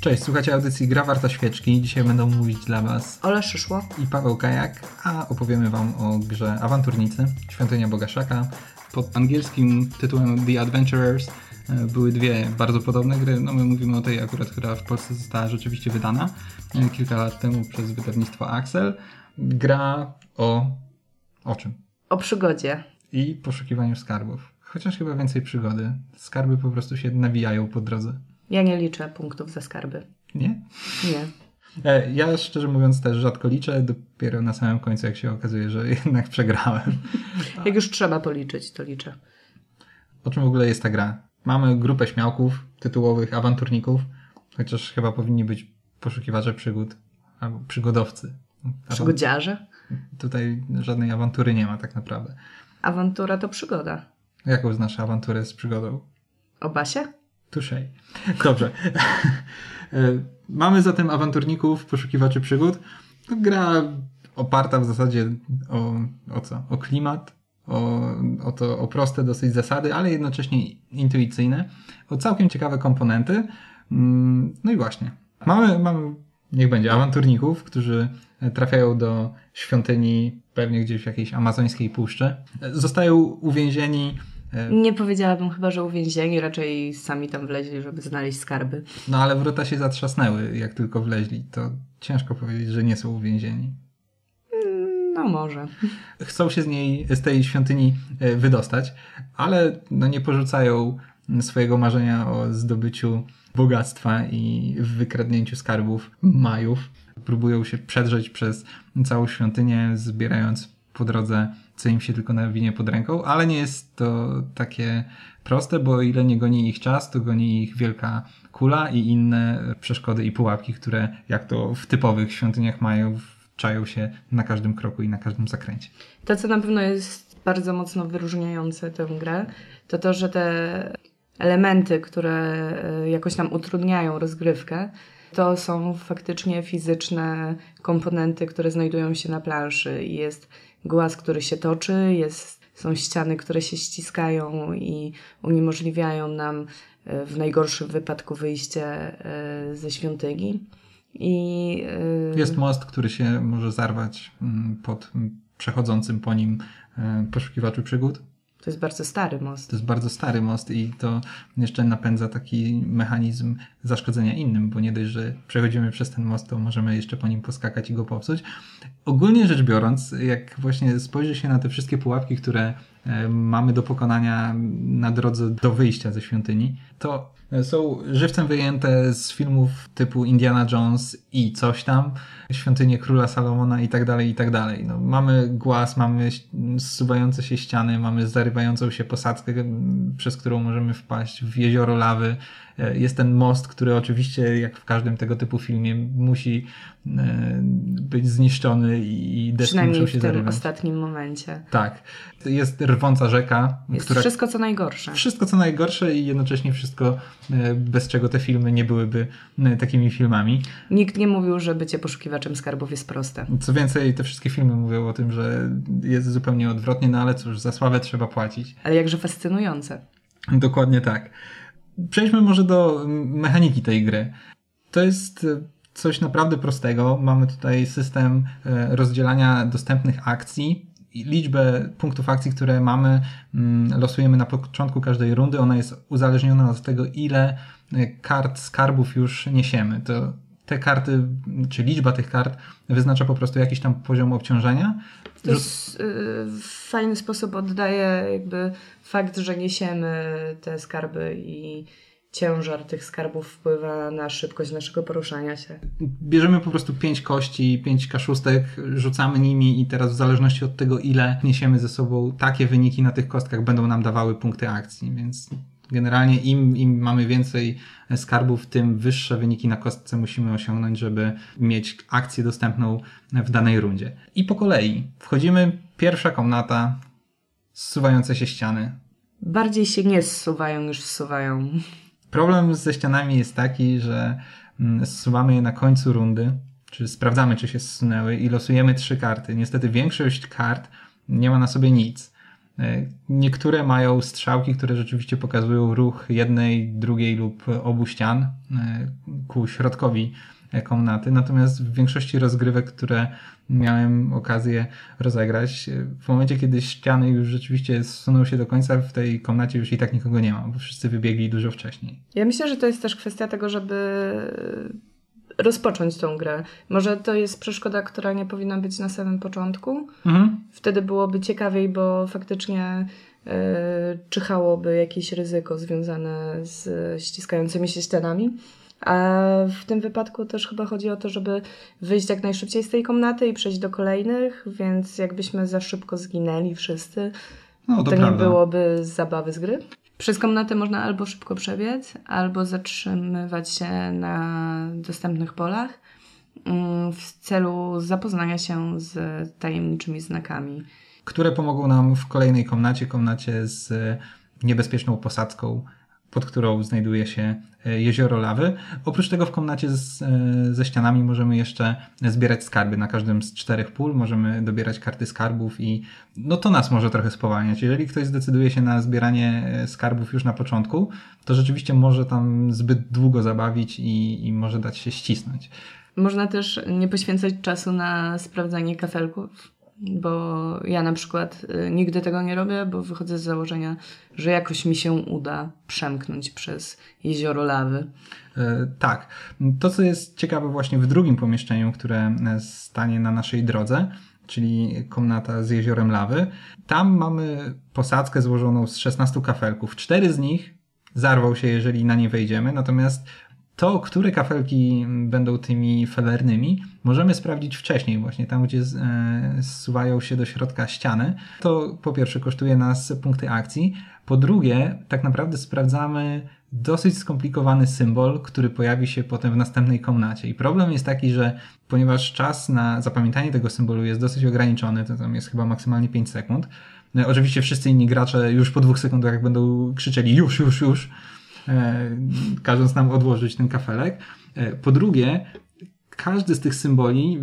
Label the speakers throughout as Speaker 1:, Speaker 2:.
Speaker 1: Cześć, słuchacie audycji Gra Warta Świeczki. Dzisiaj będą mówić dla Was
Speaker 2: Ola Szyszło
Speaker 1: i Paweł Kajak, a opowiemy Wam o grze Awanturnicy, Świątynia Boga Szaka. Pod angielskim tytułem The Adventurers e, były dwie bardzo podobne gry. No my mówimy o tej akurat, która w Polsce została rzeczywiście wydana e, kilka lat temu przez wydawnictwo Axel. Gra o... o czym?
Speaker 2: O przygodzie.
Speaker 1: I poszukiwaniu skarbów. Chociaż chyba więcej przygody. Skarby po prostu się nawijają po drodze.
Speaker 2: Ja nie liczę punktów za skarby.
Speaker 1: Nie?
Speaker 2: Nie.
Speaker 1: E, ja szczerze mówiąc też rzadko liczę, dopiero na samym końcu jak się okazuje, że jednak przegrałem.
Speaker 2: Jak już trzeba policzyć, to liczę.
Speaker 1: O czym w ogóle jest ta gra? Mamy grupę śmiałków, tytułowych awanturników, chociaż chyba powinni być poszukiwacze przygód albo przygodowcy.
Speaker 2: Przygodziarze?
Speaker 1: Tutaj żadnej awantury nie ma tak naprawdę.
Speaker 2: Awantura to przygoda.
Speaker 1: Jaką znasz awanturę z przygodą?
Speaker 2: O Basie?
Speaker 1: Tuszej. Dobrze. Mamy zatem awanturników, poszukiwaczy przygód. To gra oparta w zasadzie o, o co? O klimat, o, o, to, o proste dosyć zasady, ale jednocześnie intuicyjne, o całkiem ciekawe komponenty. Mm, no i właśnie. Mamy, mamy niech będzie, awanturników, którzy trafiają do świątyni pewnie gdzieś w jakiejś amazońskiej puszczy. Zostają uwięzieni
Speaker 2: nie powiedziałabym chyba, że uwięzieni, raczej sami tam wleźli, żeby znaleźć skarby.
Speaker 1: No ale wrota się zatrzasnęły, jak tylko wleźli. To ciężko powiedzieć, że nie są uwięzieni.
Speaker 2: No może.
Speaker 1: Chcą się z niej, z tej świątyni e, wydostać, ale no nie porzucają swojego marzenia o zdobyciu bogactwa i wykradnięciu skarbów Majów. Próbują się przedrzeć przez całą świątynię, zbierając po drodze co im się tylko nawinie pod ręką, ale nie jest to takie proste, bo o ile nie goni ich czas, to goni ich wielka kula i inne przeszkody i pułapki, które jak to w typowych świątyniach mają, czają się na każdym kroku i na każdym zakręcie.
Speaker 2: To, co na pewno jest bardzo mocno wyróżniające tę grę, to to, że te elementy, które e, jakoś nam utrudniają rozgrywkę, to są faktycznie fizyczne komponenty, które znajdują się na planszy i jest głaz, który się toczy, jest, są ściany, które się ściskają i uniemożliwiają nam e, w najgorszym wypadku wyjście e, ze świątyni. I,
Speaker 1: e, jest most, który się może zarwać mm, pod przechodzącym po nim poszukiwaczu przygód.
Speaker 2: To jest bardzo stary most.
Speaker 1: To jest bardzo stary most i to jeszcze napędza taki mechanizm zaszkodzenia innym, bo nie dość, że przechodzimy przez ten most, to możemy jeszcze po nim poskakać i go popsuć. Ogólnie rzecz biorąc, jak właśnie spojrzy się na te wszystkie pułapki, które e, mamy do pokonania na drodze do wyjścia ze świątyni, to są żywcem wyjęte z filmów typu Indiana Jones i coś tam, Świątynie Króla Salomona i tak dalej, i tak dalej. No, mamy głaz, mamy zsuwające się ściany, mamy zarywającą się posadzkę, przez którą możemy wpaść w jezioro lawy, jest ten most, który oczywiście, jak w każdym tego typu filmie, musi e, być zniszczony i deski
Speaker 2: Przynajmniej
Speaker 1: muszą się
Speaker 2: w tym
Speaker 1: zarywać.
Speaker 2: ostatnim momencie.
Speaker 1: Tak. Jest rwąca rzeka.
Speaker 2: Jest
Speaker 1: która...
Speaker 2: wszystko, co najgorsze.
Speaker 1: Wszystko, co najgorsze i jednocześnie wszystko, e, bez czego te filmy nie byłyby takimi filmami.
Speaker 2: Nikt nie mówił, że bycie poszukiwaczem skarbów jest proste.
Speaker 1: Co więcej, te wszystkie filmy mówią o tym, że jest zupełnie odwrotnie, no ale cóż, za sławę trzeba płacić.
Speaker 2: Ale jakże fascynujące.
Speaker 1: Dokładnie tak. Przejdźmy może do mechaniki tej gry. To jest e, coś naprawdę prostego. Mamy tutaj system e, rozdzielania dostępnych akcji. Liczbę punktów akcji, które mamy, mm, losujemy na początku każdej rundy. Ona jest uzależniona od tego, ile e, kart skarbów już niesiemy. To te karty, czy liczba tych kart wyznacza po prostu jakiś tam poziom obciążenia.
Speaker 2: To jest, w fajny sposób oddaje jakby fakt, że niesiemy te skarby i ciężar tych skarbów wpływa na szybkość naszego poruszania się.
Speaker 1: Bierzemy po prostu pięć kości, pięć kaszustek, rzucamy nimi i teraz w zależności od tego, ile niesiemy ze sobą, takie wyniki na tych kostkach będą nam dawały punkty akcji, więc generalnie im, im mamy więcej skarbów, tym wyższe wyniki na kostce musimy osiągnąć, żeby mieć akcję dostępną w danej rundzie. I po kolei wchodzimy, pierwsza komnata, zsuwające się ściany.
Speaker 2: Bardziej się nie zsuwają niż zsuwają.
Speaker 1: Problem ze ścianami jest taki, że mm, zsuwamy je na końcu rundy, czy sprawdzamy, czy się zsunęły i losujemy trzy karty. Niestety większość kart nie ma na sobie nic. Niektóre mają strzałki, które rzeczywiście pokazują ruch jednej, drugiej lub obu ścian ku środkowi komnaty, natomiast w większości rozgrywek, które miałem okazję rozegrać, w momencie, kiedy ściany już rzeczywiście zsuną się do końca, w tej komnacie już i tak nikogo nie ma, bo wszyscy wybiegli dużo wcześniej.
Speaker 2: Ja myślę, że to jest też kwestia tego, żeby rozpocząć tą grę. Może to jest przeszkoda, która nie powinna być na samym początku. Mhm. Wtedy byłoby ciekawiej, bo faktycznie yy, czyhałoby jakieś ryzyko związane z ściskającymi się ścianami. A w tym wypadku też chyba chodzi o to, żeby wyjść jak najszybciej z tej komnaty i przejść do kolejnych, więc jakbyśmy za szybko zginęli wszyscy, no, to, to nie byłoby zabawy z gry. Przez komnatę można albo szybko przebiec, albo zatrzymywać się na dostępnych polach mm, w celu zapoznania się z tajemniczymi znakami.
Speaker 1: Które pomogą nam w kolejnej komnacie, komnacie z niebezpieczną posadzką pod którą znajduje się e, jezioro lawy. Oprócz tego w komnacie z, e, ze ścianami możemy jeszcze zbierać skarby. Na każdym z czterech pól możemy dobierać karty skarbów i no to nas może trochę spowalniać. Jeżeli ktoś zdecyduje się na zbieranie e, skarbów już na początku, to rzeczywiście może tam zbyt długo zabawić i, i może dać się ścisnąć.
Speaker 2: Można też nie poświęcać czasu na sprawdzanie kafelków bo ja na przykład y, nigdy tego nie robię, bo wychodzę z założenia, że jakoś mi się uda przemknąć przez jezioro lawy.
Speaker 1: E, tak. To, co jest ciekawe właśnie w drugim pomieszczeniu, które stanie na naszej drodze, czyli komnata z jeziorem lawy, tam mamy posadzkę złożoną z 16 kafelków. Cztery z nich zarwał się, jeżeli na nie wejdziemy, natomiast to, które kafelki będą tymi felernymi, możemy sprawdzić wcześniej, właśnie tam, gdzie e, zsuwają się do środka ściany. To po pierwsze kosztuje nas punkty akcji, po drugie, tak naprawdę sprawdzamy dosyć skomplikowany symbol, który pojawi się potem w następnej komnacie. I problem jest taki, że ponieważ czas na zapamiętanie tego symbolu jest dosyć ograniczony, to tam jest chyba maksymalnie 5 sekund. No, oczywiście wszyscy inni gracze już po dwóch sekundach będą krzyczeli już, już, już E, każąc nam odłożyć ten kafelek. E, po drugie, każdy z tych symboli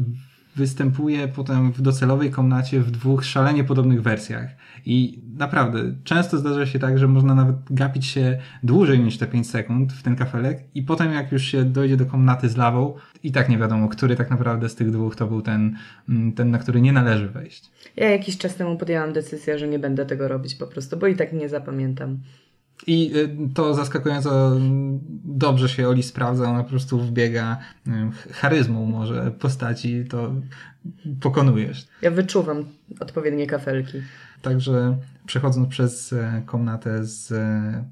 Speaker 1: występuje potem w docelowej komnacie w dwóch szalenie podobnych wersjach. I naprawdę, często zdarza się tak, że można nawet gapić się dłużej niż te 5 sekund w ten kafelek i potem jak już się dojdzie do komnaty z lawą, i tak nie wiadomo, który tak naprawdę z tych dwóch to był ten, mm, ten na który nie należy wejść.
Speaker 2: Ja jakiś czas temu podjęłam decyzję, że nie będę tego robić po prostu, bo i tak nie zapamiętam.
Speaker 1: I y, to zaskakująco dobrze się Oli sprawdza, ona po prostu wbiega charyzmą może postaci, to pokonujesz.
Speaker 2: Ja wyczuwam odpowiednie kafelki.
Speaker 1: Także przechodząc przez e, komnatę z e,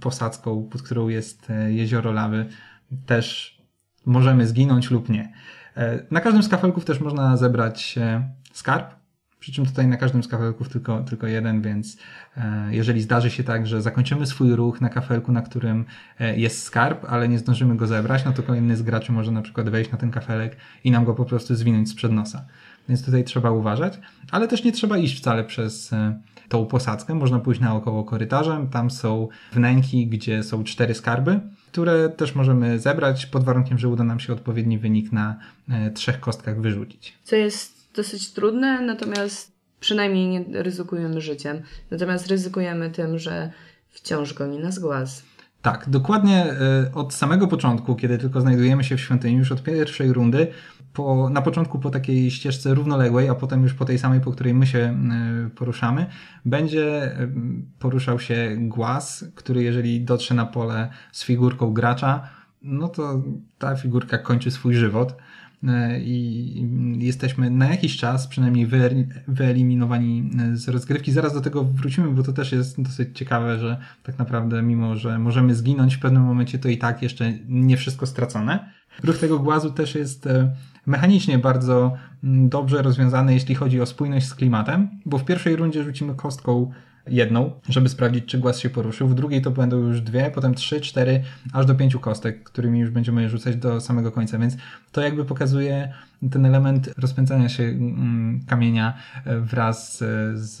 Speaker 1: posadzką, pod którą jest e, jezioro lawy, też możemy zginąć lub nie. Na każdym z kafelków też można zebrać skarb, przy czym tutaj na każdym z kafelków tylko, tylko jeden, więc e, jeżeli zdarzy się tak, że zakończymy swój ruch na kafelku, na którym e, jest skarb, ale nie zdążymy go zebrać, no to kolejny z graczy może na przykład wejść na ten kafelek i nam go po prostu zwinąć sprzed nosa. Więc tutaj trzeba uważać, ale też nie trzeba iść wcale przez e, tą posadzkę. Można pójść naokoło korytarzem. Tam są wnęki, gdzie są cztery skarby, które też możemy zebrać pod warunkiem, że uda nam się odpowiedni wynik na trzech kostkach wyrzucić.
Speaker 2: Co jest dosyć trudne, natomiast przynajmniej nie ryzykujemy życiem. Natomiast ryzykujemy tym, że wciąż goni nas głaz.
Speaker 1: Tak, dokładnie e, od samego początku, kiedy tylko znajdujemy się w świątyni, już od pierwszej rundy, po, na początku po takiej ścieżce równoległej, a potem już po tej samej, po której my się e, poruszamy, będzie e, poruszał się głaz, który jeżeli dotrze na pole z figurką gracza, no to ta figurka kończy swój żywot. E, i jesteśmy na jakiś czas przynajmniej wyeliminowani e, z rozgrywki. Zaraz do tego wrócimy, bo to też jest dosyć ciekawe, że tak naprawdę mimo, że możemy zginąć w pewnym momencie, to i tak jeszcze nie wszystko stracone. Ruch tego głazu też jest e, mechanicznie bardzo mm, dobrze rozwiązany, jeśli chodzi o spójność z klimatem, bo w pierwszej rundzie rzucimy kostką jedną, żeby sprawdzić, czy głaz się poruszył. W drugiej to będą już dwie, potem trzy, cztery, aż do pięciu kostek, którymi już będziemy rzucać do samego końca. Więc to jakby pokazuje ten element rozpędzania się mm, kamienia e, wraz z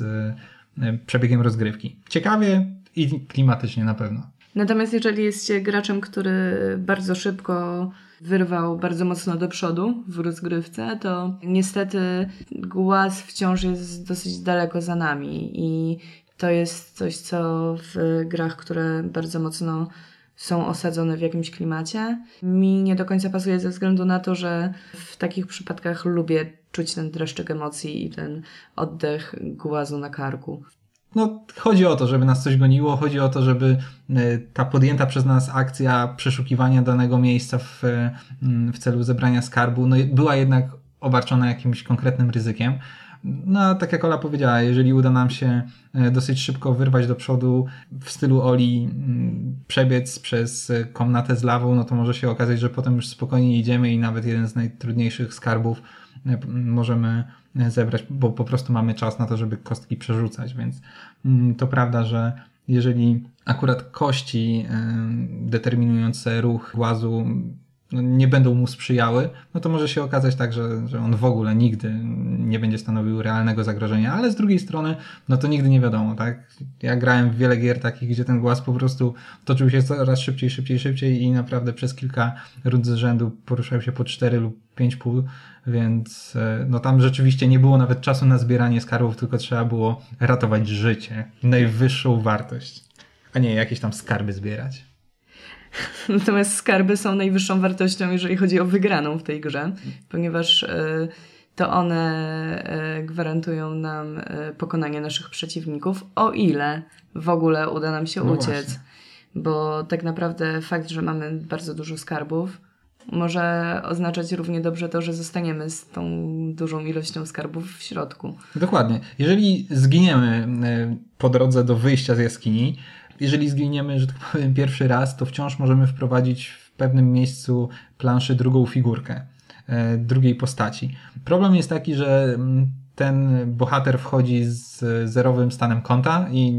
Speaker 1: e, przebiegiem rozgrywki. Ciekawie i klimatycznie na pewno.
Speaker 2: Natomiast jeżeli jest się graczem, który bardzo szybko wyrwał bardzo mocno do przodu w rozgrywce, to niestety głaz wciąż jest dosyć daleko za nami i To jest coś, co w grach, które bardzo mocno są osadzone w jakimś klimacie, mi nie do końca pasuje ze względu na to, że w takich przypadkach lubię czuć ten dreszczyk emocji i ten oddech głazu na karku.
Speaker 1: No, chodzi o to, żeby nas coś goniło, chodzi o to, żeby e, ta podjęta przez nas akcja przeszukiwania danego miejsca w, e, w celu zebrania skarbu no, była jednak obarczona jakimś konkretnym ryzykiem. No, tak jak Ola powiedziała, jeżeli uda nam się e, dosyć szybko wyrwać do przodu w stylu Oli, mm, przebiec przez komnatę z lawą, no to może się okazać, że potem już spokojnie idziemy i nawet jeden z najtrudniejszych skarbów e, możemy e, zebrać, bo po prostu mamy czas na to, żeby kostki przerzucać, więc mm, to prawda, że jeżeli akurat kości determinujące ruch głazu no, nie będą mu sprzyjały, no to może się okazać tak, że, że on w ogóle nigdy nie będzie stanowił realnego zagrożenia, ale z drugiej strony, no to nigdy nie wiadomo, tak? Ja grałem w wiele gier takich, gdzie ten głaz po prostu toczył się coraz szybciej, szybciej, szybciej i naprawdę przez kilka rund z rzędu poruszał się po 4 lub 5 pól, więc e, no tam rzeczywiście nie było nawet czasu na zbieranie skarbów, tylko trzeba było ratować życie, najwyższą wartość, a nie jakieś tam skarby zbierać.
Speaker 2: Natomiast skarby są najwyższą wartością, jeżeli chodzi o wygraną w tej grze, ponieważ e, to one e, gwarantują nam e, pokonanie naszych przeciwników, o ile w ogóle uda nam się no uciec. Właśnie. Bo tak naprawdę fakt, że mamy bardzo dużo skarbów, może oznaczać równie dobrze to, że zostaniemy z tą dużą ilością skarbów w środku.
Speaker 1: Dokładnie. Jeżeli zginiemy po drodze do wyjścia z jaskini, jeżeli zginiemy, że tak powiem, pierwszy raz, to wciąż możemy wprowadzić w pewnym miejscu planszy drugą figurkę, e, drugiej postaci. Problem jest taki, że mm, ten bohater wchodzi z zerowym stanem konta i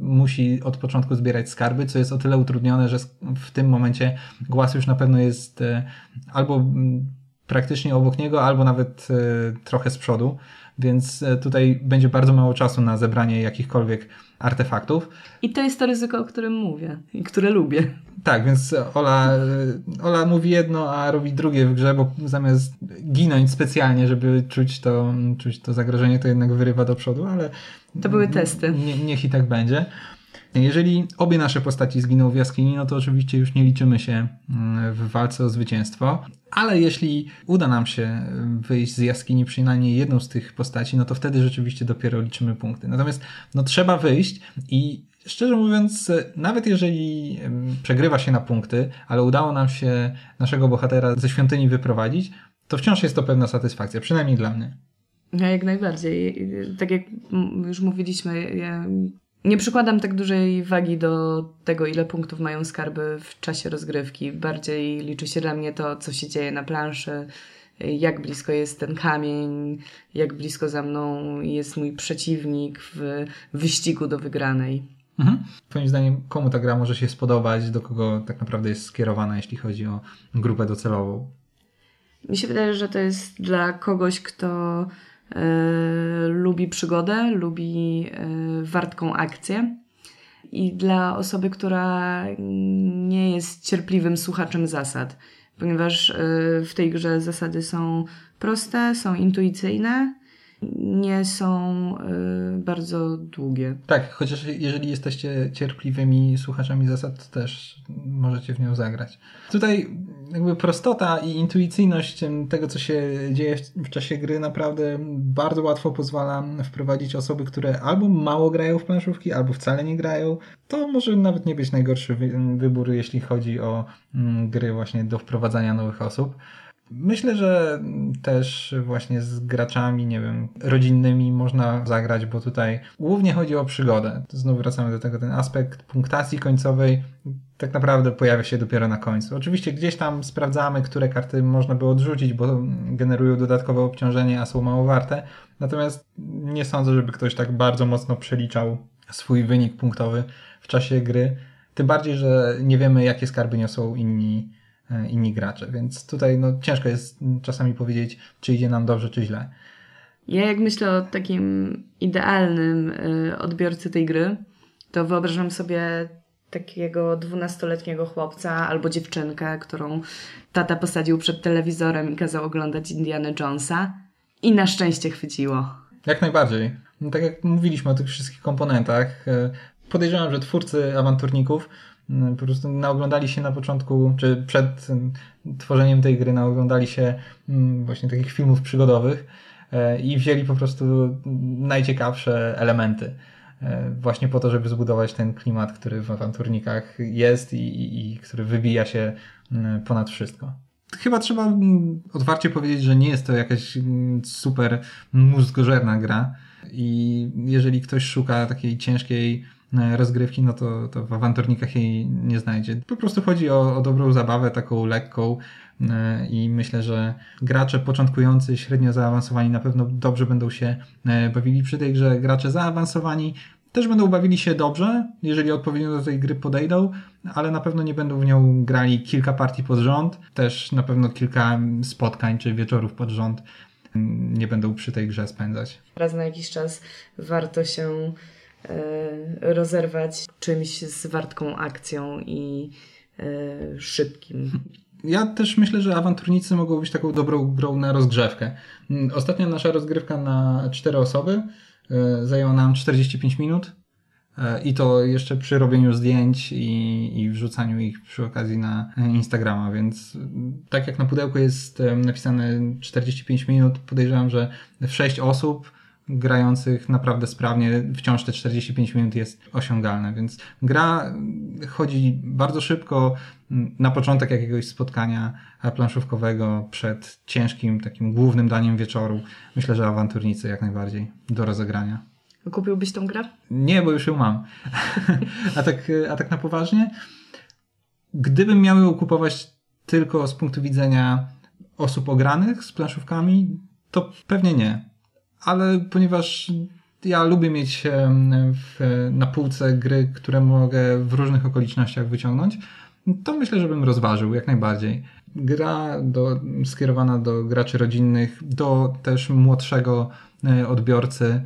Speaker 1: musi od początku zbierać skarby, co jest o tyle utrudnione, że w tym momencie głaz już na pewno jest e, albo mm, praktycznie obok niego, albo nawet e, trochę z przodu, więc tutaj będzie bardzo mało czasu na zebranie jakichkolwiek artefaktów.
Speaker 2: I to jest to ryzyko, o którym mówię i które lubię.
Speaker 1: Tak, więc Ola, Ola mówi jedno, a robi drugie w grze, bo zamiast ginąć specjalnie, żeby czuć to, czuć to zagrożenie, to jednak wyrywa do przodu, ale.
Speaker 2: To były testy.
Speaker 1: Nie, niech i tak będzie. Jeżeli obie nasze postaci zginą w jaskini, no to oczywiście już nie liczymy się mm, w walce o zwycięstwo, ale jeśli uda nam się wyjść z jaskini przynajmniej jedną z tych postaci, no to wtedy rzeczywiście dopiero liczymy punkty. Natomiast no trzeba wyjść i szczerze mówiąc, nawet jeżeli przegrywa się na punkty, ale udało nam się naszego bohatera ze świątyni wyprowadzić, to wciąż jest to pewna satysfakcja, przynajmniej dla mnie.
Speaker 2: Ja jak najbardziej. Tak jak już mówiliśmy, ja nie przykładam tak dużej wagi do tego, ile punktów mają skarby w czasie rozgrywki. Bardziej liczy się dla mnie to, co się dzieje na planszy, jak blisko jest ten kamień, jak blisko za mną jest mój przeciwnik w wyścigu do wygranej.
Speaker 1: Mhm. Twoim zdaniem, komu ta gra może się spodobać, do kogo tak naprawdę jest skierowana, jeśli chodzi o grupę docelową?
Speaker 2: Mi się wydaje, że to jest dla kogoś, kto lubi przygodę, lubi e, wartką akcję. I dla osoby, która nie jest cierpliwym słuchaczem zasad, ponieważ e, w tej grze zasady są proste, są intuicyjne, nie są bardzo długie.
Speaker 1: Tak, chociaż jeżeli jesteście cierpliwymi słuchaczami zasad, też możecie w nią zagrać. Tutaj jakby prostota i intuicyjność tego, co się dzieje w czasie gry, naprawdę bardzo łatwo pozwala wprowadzić osoby, które albo mało grają w planszówki, albo wcale nie grają. To może nawet nie być najgorszy wybór, jeśli chodzi o mm, gry właśnie do wprowadzania nowych osób. Myślę, że też właśnie z graczami, nie wiem, rodzinnymi można zagrać, bo tutaj głównie chodzi o przygodę. Znowu wracamy do tego, ten aspekt punktacji końcowej tak naprawdę pojawia się dopiero na końcu. Oczywiście gdzieś tam sprawdzamy, które karty można by odrzucić, bo generują dodatkowe obciążenie, a są mało warte. Natomiast nie sądzę, żeby ktoś tak bardzo mocno przeliczał swój wynik punktowy w czasie gry. Tym bardziej, że nie wiemy, jakie skarby niosą inni E, inni gracze, więc tutaj no, ciężko jest czasami powiedzieć, czy idzie nam dobrze, czy źle.
Speaker 2: Ja jak myślę o takim idealnym y, odbiorcy tej gry, to wyobrażam sobie takiego dwunastoletniego chłopca albo dziewczynkę, którą tata posadził przed telewizorem i kazał oglądać Indiana Jonesa i na szczęście chwyciło.
Speaker 1: Jak najbardziej. No, tak jak mówiliśmy o tych wszystkich komponentach, e, podejrzewam, że twórcy awanturników po prostu naoglądali się na początku, czy przed tworzeniem tej gry naoglądali się właśnie takich filmów przygodowych e, i wzięli po prostu najciekawsze elementy. E, właśnie po to, żeby zbudować ten klimat, który w awanturnikach jest i, i, i który wybija się ponad wszystko. Chyba trzeba otwarcie powiedzieć, że nie jest to jakaś super mózgożerna gra i jeżeli ktoś szuka takiej ciężkiej rozgrywki, no to, to w awanturnikach jej nie znajdzie. Po prostu chodzi o, o dobrą zabawę, taką lekką e, i myślę, że gracze początkujący, średnio zaawansowani na pewno dobrze będą się e, bawili przy tej grze. Gracze zaawansowani też będą bawili się dobrze, jeżeli odpowiednio do tej gry podejdą, ale na pewno nie będą w nią grali kilka partii pod rząd, też na pewno kilka spotkań czy wieczorów pod rząd nie będą przy tej grze spędzać.
Speaker 2: Raz na jakiś czas warto się rozerwać czymś z wartką akcją i e, szybkim.
Speaker 1: Ja też myślę, że awanturnicy mogą być taką dobrą grą na rozgrzewkę. Ostatnia nasza rozgrywka na cztery osoby e, zajęła nam 45 minut. E, I to jeszcze przy robieniu zdjęć i, i wrzucaniu ich przy okazji na Instagrama, więc tak jak na pudełku jest napisane 45 minut, podejrzewam, że w 6 osób grających naprawdę sprawnie wciąż te 45 minut jest osiągalne, więc gra chodzi bardzo szybko na początek jakiegoś spotkania planszówkowego przed ciężkim takim głównym daniem wieczoru. Myślę, że awanturnicy jak najbardziej do rozegrania.
Speaker 2: Kupiłbyś tą grę?
Speaker 1: Nie, bo już ją mam. a, tak, a tak na poważnie, gdybym miał ją kupować tylko z punktu widzenia osób ogranych z planszówkami, to pewnie nie. Ale ponieważ ja lubię mieć w, na półce gry, które mogę w różnych okolicznościach wyciągnąć, to myślę, że bym rozważył jak najbardziej. Gra do, skierowana do graczy rodzinnych, do też młodszego e, odbiorcy,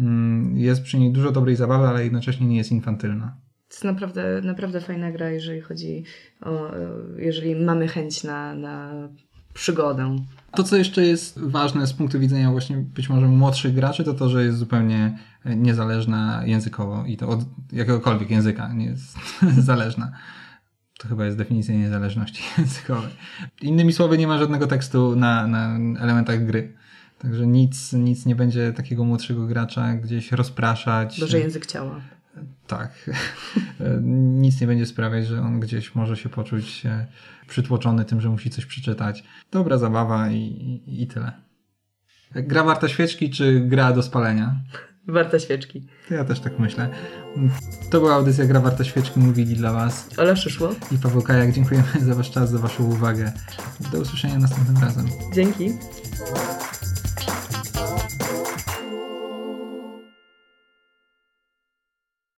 Speaker 1: Mm, jest przy niej dużo dobrej zabawy, ale jednocześnie nie jest infantylna.
Speaker 2: To jest naprawdę, naprawdę fajna gra, jeżeli chodzi o, jeżeli mamy chęć na, na przygodę.
Speaker 1: To, co jeszcze jest ważne z punktu widzenia właśnie być może młodszych graczy, to to, że jest zupełnie niezależna językowo i to od jakiegokolwiek języka nie jest zależna. To chyba jest definicja niezależności językowej. Innymi słowy, nie ma żadnego tekstu na, na elementach gry. Także nic, nic nie będzie takiego młodszego gracza gdzieś rozpraszać.
Speaker 2: Duży język ciała.
Speaker 1: Tak. nic nie będzie sprawiać, że on gdzieś może się poczuć przytłoczony tym, że musi coś przeczytać. Dobra zabawa i, i, i tyle. Gra warta świeczki, czy gra do spalenia?
Speaker 2: Warta świeczki.
Speaker 1: Ja też tak myślę. To była audycja Gra Warta Świeczki. Mówili dla Was
Speaker 2: Ola Szyszło
Speaker 1: i Paweł Kajak. Dziękujemy za Wasz czas, za Waszą uwagę. Do usłyszenia następnym razem.
Speaker 2: Dzięki.